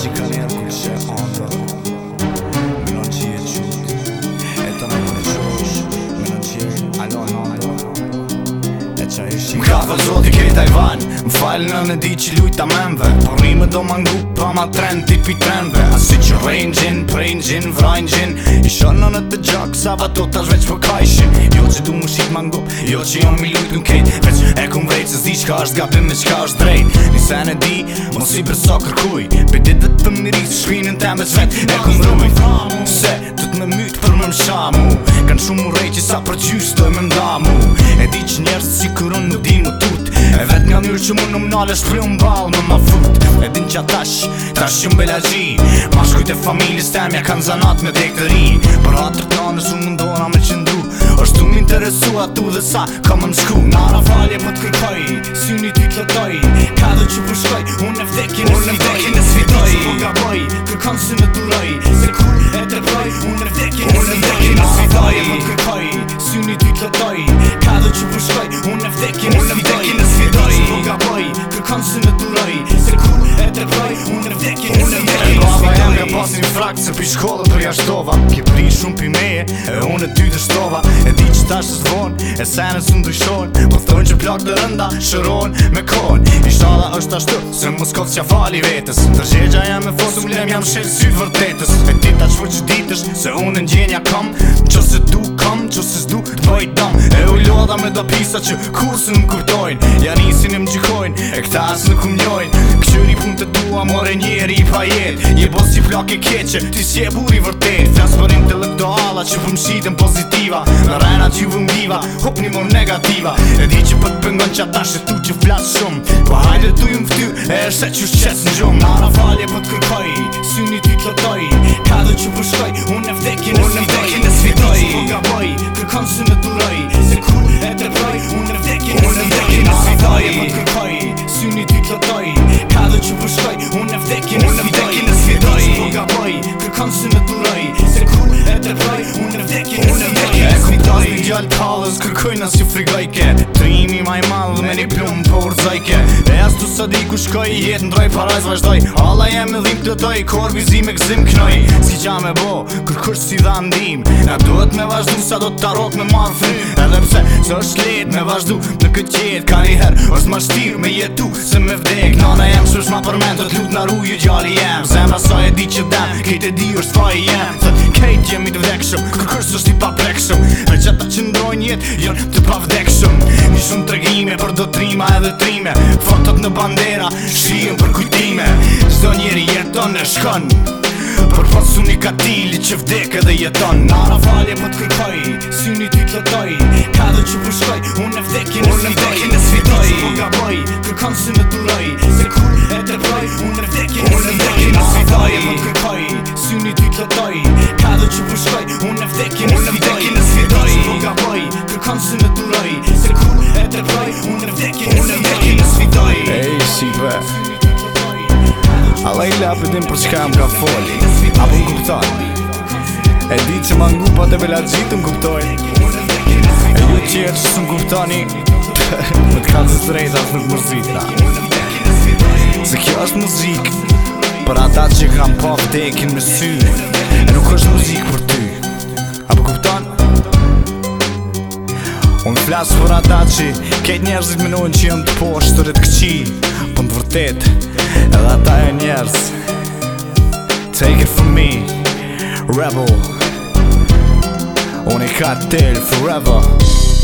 që ka njerë ku që e me në qëje më a më ka për zodi këtë ajvan më falë në në di që lujtë amemve përri po më do mangup pa ma tren për trendve a si që rejnë gjinë prejnë gjinë vrajnë në në të gjak sa batot as veç për kajshin jo që du më shikë mangup Jo që jam mi lujt nuk kejt Veç e kum vrejt se zdi qka është gapim me qka është drejt Nise në di, mos i përso kërkuj Për ditë të të mirik se shpinën të me zvet E kum rëmë i famu Se të të në mytë për me më shamu Kanë shumë u rejt që sa për gjysë të me mdamu E di që njerës si kërën në di më tut E vet nga njërë që mund në më nalë është prion balë në ma fut E din që atash, tash që mbe lagji Ma shkujt e familjës temja kanë zanat me dhe Për atër të anës unë mundohëna me qëndë është të m'interesu atu dhe sa ka më m'shku Nara valje më t'kërkoj, si ty t'letoj Ka dhe që përshkoj, unë e vdekin e svidoj po Unë e vdekin e svidoj, që po gaboj, kërkon si me duroj Se kur e të rroj, unë e vdekin e svidoj Unë e e svidoj, t'kërkoj, si një ty t'letoj Ka dhe që përshkoj, unë e vdekin e svidoj Unë e vdekin e svidoj, që po gaboj, kërkon si me duroj Se kur e e e svidoj Unë e vdekin e svidoj, tash të zvon E senës të ndryshon Po thtojnë që plak të rënda Shëron me kon I shtala është ashtu Se mos që a fali vetës Tërgjegja jam e fosëm Lem jam shetë sy vërtetës E dita që vë që ditësh Se unë në gjenja kam Qo se du kam Qo se zdu të bëj dam e u lodha me do pisa që kur së nuk kujtojnë Ja nisin e më gjikojnë, e këta asë nuk më njojnë Këqëri pun të tua, more njeri i pa jetë Je bo si e keqe, ti si e buri vërtet Transparent të lëpdo që vëm shqitën pozitiva Në rajna që vëm diva, hop një mor negativa E di që pët po pëngon që ata shëtu që flasë shumë Po hajde tu ju më fty, e është e që shqesë në gjumë Nara falje pëtë po kërkoj, s'yni ty të dojnë Ka dal kallës Kërkojnë si frigajke Trimi maj madhë me një plumë për Jas të së di ku shkoj, jetë ndroj, paraj zvajzdoj Alla jem me dhim të toj, kor vizim e gzim kënoj Si qa me bo, kër kër si dha ndim Na duhet me vazhdu, sa do të tarot me ma fri Edhe pse, së është let me vazhdu, në këtë qetë Ka një her, është ma shtirë me jetu, se me vdek Na na jem, së është ma përmen, të t'lut në rujë ju gjalli jem Zemra sa e di që dem, kejt e di është fa i jem Thët, kejt jem i Një shumë të regime, për do trima edhe trime Fërë jetët në bandera Shihim për kujtime Zdo njeri jeton e shkon Për pas unikatili që vdek edhe jeton Nara falje po t'kërkoj Syni ty t'letoj Ka dhe që përshkoj Unë e vdekin e svidoj Unë e vdekin e svidoj Se kur e të Unë e vdekin e svidoj Nara falje për të kërkoj Syni ty të letoj Ka dhe që përshkoj Unë e vdekin e svidoj po Unë e vdekin e svidoj Kërkon Se kur e po të Unë e vdekin e svidoj fitoj Ej, si ve Alla i lapë din për çka jam ka foli Apo m'kuptoj E di që ma ngu pa po të bela gjitë m'kuptoj E ju që jetë që së m'kuptoni Më t'ka të strejt atë nuk mërzita Se kjo është muzik Për ata që kam pa vdekin me sy E nuk është muzik për ty Apo kuptoj Unë flasë për ata që Ketë njerëzit me që jëmë të poshë të rritë këqi Për po më vërtet Edhe ata e njerëz Take it from me Rebel Unë i ka të tëllë forever